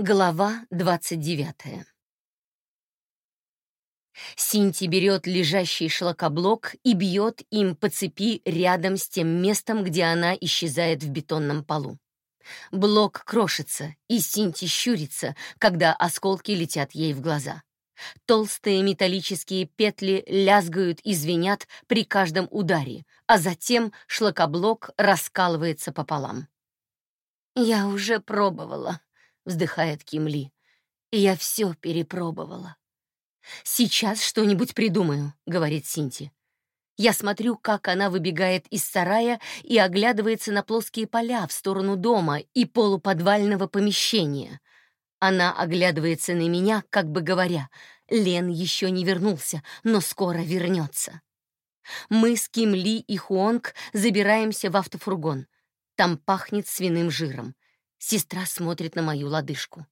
Глава 29 Синти берет лежащий шлакоблок и бьет им по цепи рядом с тем местом, где она исчезает в бетонном полу. Блок крошится, и Синти щурится, когда осколки летят ей в глаза. Толстые металлические петли лязгают и звенят при каждом ударе, а затем шлакоблок раскалывается пополам. «Я уже пробовала», вздыхает Кимли. Я все перепробовала. Сейчас что-нибудь придумаю, говорит Синти. Я смотрю, как она выбегает из сарая и оглядывается на плоские поля в сторону дома и полуподвального помещения. Она оглядывается на меня, как бы говоря, Лен еще не вернулся, но скоро вернется. Мы с Ким Ли и Хуонг забираемся в автофургон. Там пахнет свиным жиром. Сестра смотрит на мою лодыжку.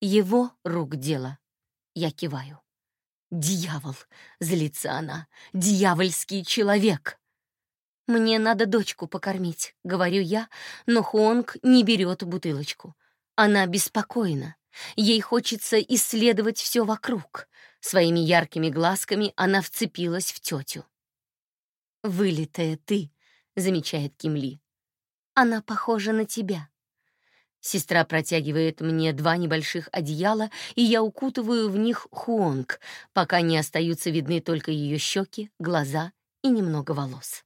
Его рук дело. Я киваю. «Дьявол!» — злится она. «Дьявольский человек!» «Мне надо дочку покормить», — говорю я, но Хуонг не берет бутылочку. Она беспокойна. Ей хочется исследовать все вокруг. Своими яркими глазками она вцепилась в тетю. «Вылитая ты», — замечает Кимли. «Она похожа на тебя». Сестра протягивает мне два небольших одеяла, и я укутываю в них Хуонг, пока не остаются видны только ее щеки, глаза и немного волос.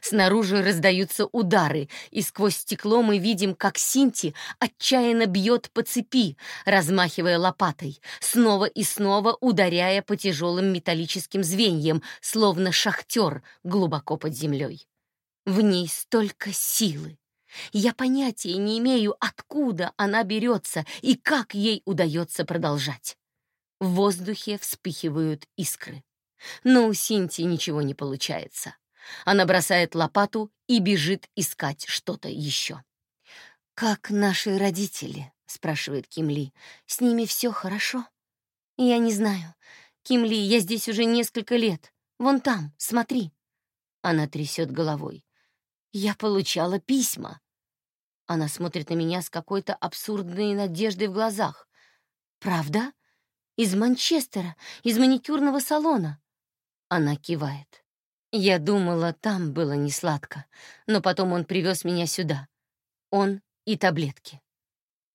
Снаружи раздаются удары, и сквозь стекло мы видим, как Синти отчаянно бьет по цепи, размахивая лопатой, снова и снова ударяя по тяжелым металлическим звеньям, словно шахтер глубоко под землей. В ней столько силы, я понятия не имею, откуда она берется и как ей удается продолжать. В воздухе вспыхивают искры. Но у Синти ничего не получается. Она бросает лопату и бежит искать что-то еще. «Как наши родители?» — спрашивает Кимли. «С ними все хорошо?» «Я не знаю. Кимли, я здесь уже несколько лет. Вон там, смотри». Она трясет головой. «Я получала письма. Она смотрит на меня с какой-то абсурдной надеждой в глазах. «Правда? Из Манчестера, из маникюрного салона?» Она кивает. Я думала, там было не сладко, но потом он привез меня сюда. Он и таблетки.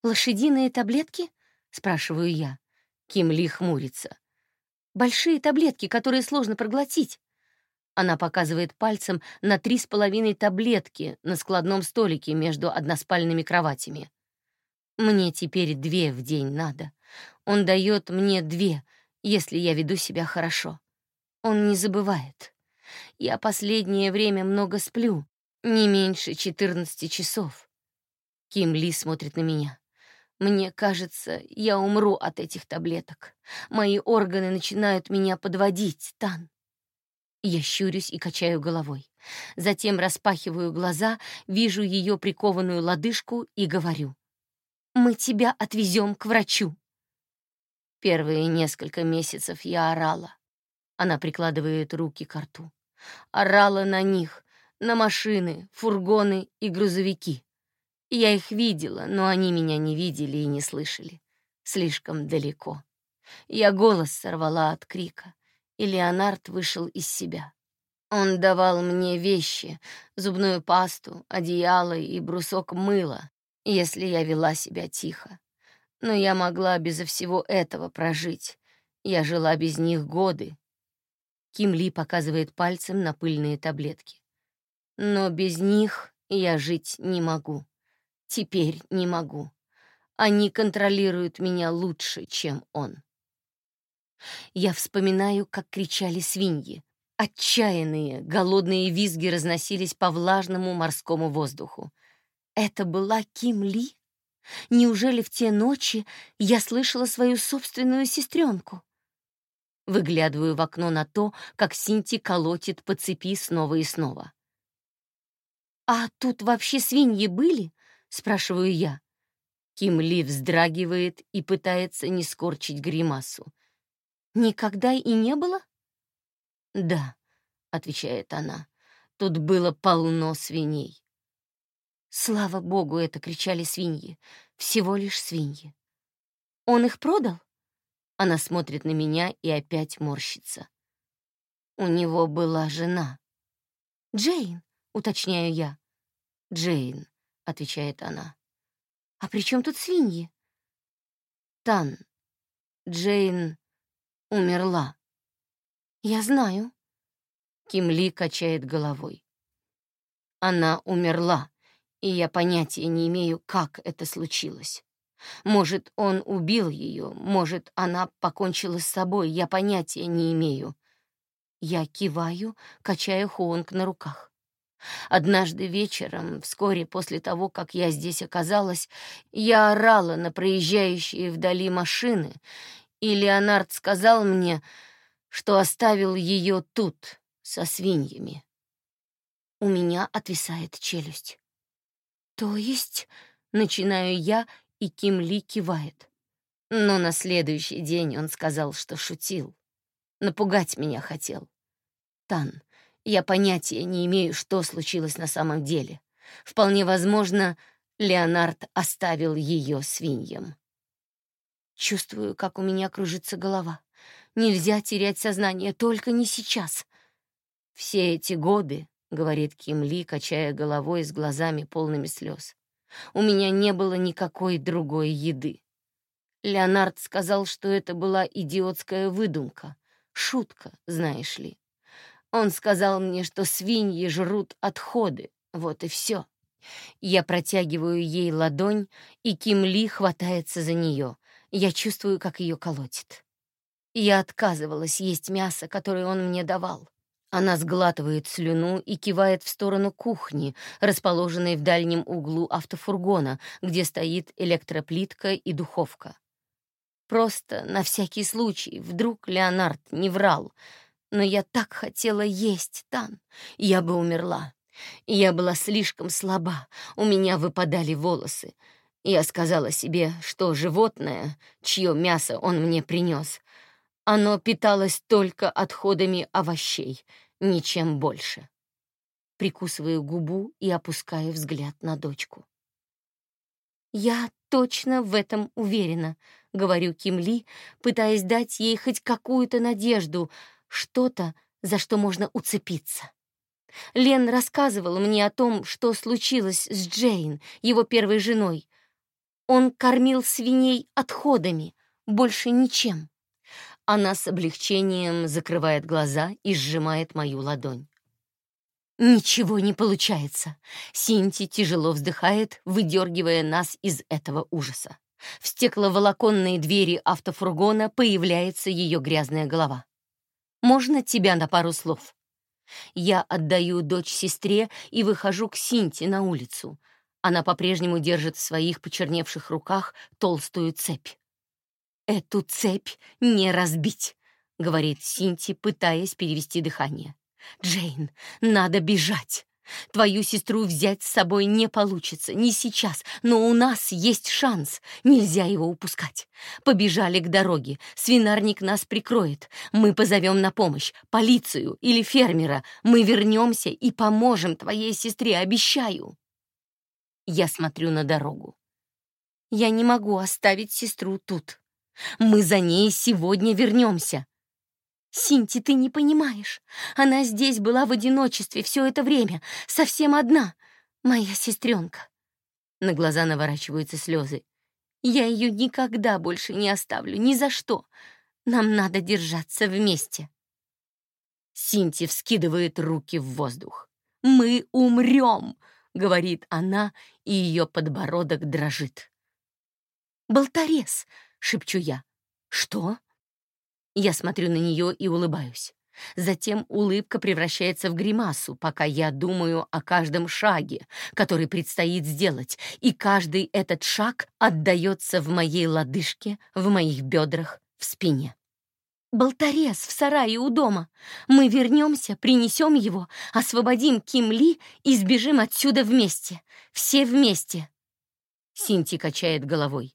«Лошадиные таблетки?» — спрашиваю я. Ким Ли хмурится. «Большие таблетки, которые сложно проглотить». Она показывает пальцем на три с половиной таблетки на складном столике между односпальными кроватями. Мне теперь две в день надо. Он дает мне две, если я веду себя хорошо. Он не забывает. Я последнее время много сплю, не меньше 14 часов. Ким Ли смотрит на меня. Мне кажется, я умру от этих таблеток. Мои органы начинают меня подводить, Тан. Я щурюсь и качаю головой. Затем распахиваю глаза, вижу ее прикованную лодыжку и говорю. «Мы тебя отвезем к врачу». Первые несколько месяцев я орала. Она прикладывает руки к рту. Орала на них, на машины, фургоны и грузовики. Я их видела, но они меня не видели и не слышали. Слишком далеко. Я голос сорвала от крика и Леонард вышел из себя. Он давал мне вещи, зубную пасту, одеяло и брусок мыла, если я вела себя тихо. Но я могла безо всего этого прожить. Я жила без них годы. Ким Ли показывает пальцем на пыльные таблетки. Но без них я жить не могу. Теперь не могу. Они контролируют меня лучше, чем он. Я вспоминаю, как кричали свиньи. Отчаянные, голодные визги разносились по влажному морскому воздуху. Это была Ким Ли? Неужели в те ночи я слышала свою собственную сестренку? Выглядываю в окно на то, как Синти колотит по цепи снова и снова. «А тут вообще свиньи были?» — спрашиваю я. Ким Ли вздрагивает и пытается не скорчить гримасу. Никогда и не было? Да, отвечает она. Тут было полно свиней. Слава богу, это кричали свиньи. Всего лишь свиньи. Он их продал? Она смотрит на меня и опять морщится. У него была жена. Джейн, уточняю я. Джейн, отвечает она. А при чем тут свиньи? Тан. Джейн умерла. Я знаю. Кимли качает головой. Она умерла, и я понятия не имею, как это случилось. Может, он убил ее, может, она покончила с собой, я понятия не имею. Я киваю, качая Хуонг на руках. Однажды вечером, вскоре после того, как я здесь оказалась, я орала на проезжающие вдали машины, и Леонард сказал мне, что оставил ее тут, со свиньями. У меня отвисает челюсть. То есть, начинаю я, и Ким Ли кивает. Но на следующий день он сказал, что шутил. Напугать меня хотел. Тан, я понятия не имею, что случилось на самом деле. Вполне возможно, Леонард оставил ее свиньям. Чувствую, как у меня кружится голова. Нельзя терять сознание, только не сейчас. Все эти годы, — говорит Ким Ли, качая головой с глазами полными слез, — у меня не было никакой другой еды. Леонард сказал, что это была идиотская выдумка, шутка, знаешь ли. Он сказал мне, что свиньи жрут отходы, вот и все. Я протягиваю ей ладонь, и Ким Ли хватается за нее. Я чувствую, как ее колотит. Я отказывалась есть мясо, которое он мне давал. Она сглатывает слюну и кивает в сторону кухни, расположенной в дальнем углу автофургона, где стоит электроплитка и духовка. Просто на всякий случай, вдруг Леонард не врал — но я так хотела есть, Тан. Я бы умерла. Я была слишком слаба, у меня выпадали волосы. Я сказала себе, что животное, чье мясо он мне принес, оно питалось только отходами овощей, ничем больше. Прикусываю губу и опускаю взгляд на дочку. «Я точно в этом уверена», — говорю Кимли, пытаясь дать ей хоть какую-то надежду, что-то, за что можно уцепиться. Лен рассказывал мне о том, что случилось с Джейн, его первой женой. Он кормил свиней отходами, больше ничем. Она с облегчением закрывает глаза и сжимает мою ладонь. Ничего не получается. Синти тяжело вздыхает, выдергивая нас из этого ужаса. В стекловолоконные двери автофургона появляется ее грязная голова. Можно тебя на пару слов?» Я отдаю дочь сестре и выхожу к Синте на улицу. Она по-прежнему держит в своих почерневших руках толстую цепь. «Эту цепь не разбить», — говорит Синти, пытаясь перевести дыхание. «Джейн, надо бежать. Твою сестру взять с собой не получится, не сейчас, но у нас есть шанс, нельзя его упускать. Побежали к дороге, свинарник нас прикроет, мы позовем на помощь, полицию или фермера, мы вернемся и поможем твоей сестре, обещаю. Я смотрю на дорогу. Я не могу оставить сестру тут. Мы за ней сегодня вернемся. «Синти, ты не понимаешь. Она здесь была в одиночестве все это время, совсем одна. Моя сестренка». На глаза наворачиваются слезы. «Я ее никогда больше не оставлю, ни за что. Нам надо держаться вместе». Синти вскидывает руки в воздух. «Мы умрем!» — говорит она, и ее подбородок дрожит. «Болторез!» — шепчу я. «Что?» Я смотрю на нее и улыбаюсь. Затем улыбка превращается в гримасу, пока я думаю о каждом шаге, который предстоит сделать, и каждый этот шаг отдается в моей лодыжке, в моих бедрах, в спине. «Болторез в сарае у дома. Мы вернемся, принесем его, освободим Ким Ли и сбежим отсюда вместе. Все вместе». Синти качает головой.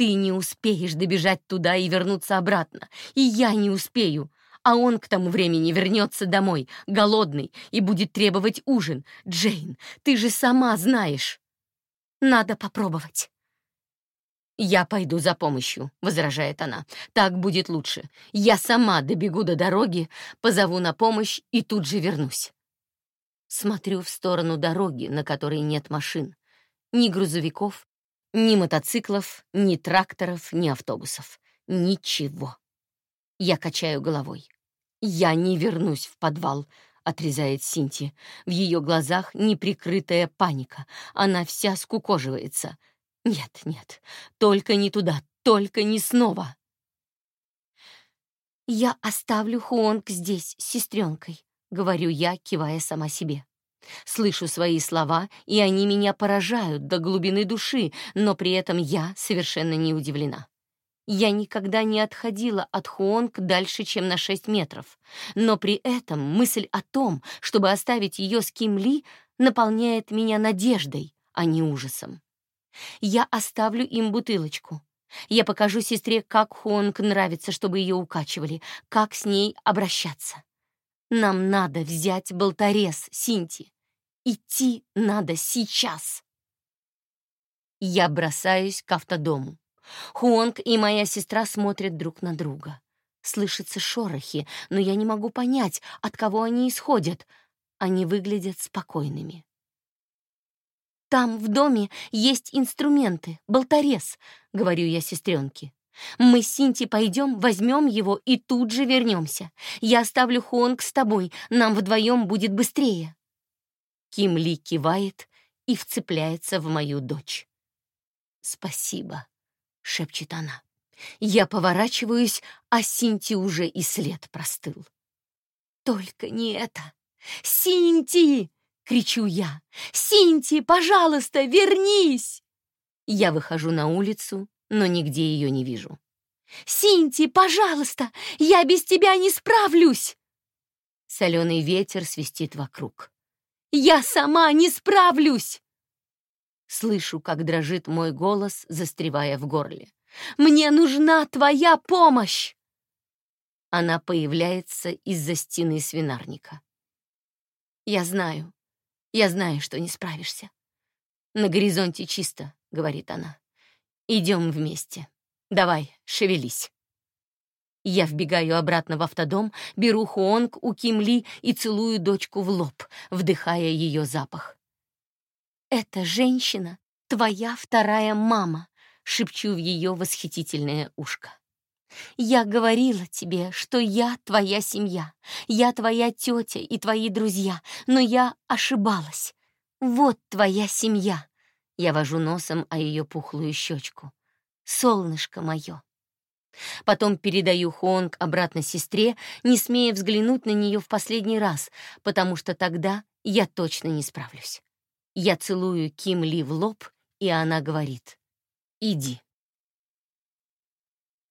Ты не успеешь добежать туда и вернуться обратно, и я не успею. А он к тому времени вернется домой, голодный, и будет требовать ужин. Джейн, ты же сама знаешь. Надо попробовать. «Я пойду за помощью», — возражает она. «Так будет лучше. Я сама добегу до дороги, позову на помощь и тут же вернусь». Смотрю в сторону дороги, на которой нет машин. Ни грузовиков, ни мотоциклов, ни тракторов, ни автобусов. Ничего. Я качаю головой. «Я не вернусь в подвал», — отрезает Синти. В ее глазах неприкрытая паника. Она вся скукоживается. «Нет, нет, только не туда, только не снова». «Я оставлю Хуонг здесь с сестренкой», — говорю я, кивая сама себе. Слышу свои слова, и они меня поражают до глубины души, но при этом я совершенно не удивлена. Я никогда не отходила от Хуонг дальше, чем на 6 метров, но при этом мысль о том, чтобы оставить ее с Ким Ли, наполняет меня надеждой, а не ужасом. Я оставлю им бутылочку. Я покажу сестре, как Хуонг нравится, чтобы ее укачивали, как с ней обращаться. Нам надо взять болторез, Синти. Идти надо сейчас. Я бросаюсь к автодому. Хуонг и моя сестра смотрят друг на друга. Слышатся шорохи, но я не могу понять, от кого они исходят. Они выглядят спокойными. «Там, в доме, есть инструменты, болторез», — говорю я сестренке. «Мы с Синти пойдем, возьмем его и тут же вернемся. Я оставлю Хуонг с тобой, нам вдвоем будет быстрее». Ким Ли кивает и вцепляется в мою дочь. «Спасибо», — шепчет она. Я поворачиваюсь, а Синти уже и след простыл. «Только не это! Синти!» — кричу я. «Синти, пожалуйста, вернись!» Я выхожу на улицу, но нигде ее не вижу. «Синти, пожалуйста, я без тебя не справлюсь!» Соленый ветер свистит вокруг. «Я сама не справлюсь!» Слышу, как дрожит мой голос, застревая в горле. «Мне нужна твоя помощь!» Она появляется из-за стены свинарника. «Я знаю, я знаю, что не справишься. На горизонте чисто», — говорит она. «Идем вместе. Давай, шевелись». Я вбегаю обратно в автодом, беру Хуонг у Кимли и целую дочку в лоб, вдыхая ее запах. «Эта женщина — твоя вторая мама», — шепчу в ее восхитительное ушко. «Я говорила тебе, что я твоя семья, я твоя тетя и твои друзья, но я ошибалась. Вот твоя семья». Я вожу носом о ее пухлую щечку. «Солнышко мое». Потом передаю Хуонг обратно сестре, не смея взглянуть на нее в последний раз, потому что тогда я точно не справлюсь. Я целую Ким Ли в лоб, и она говорит «Иди».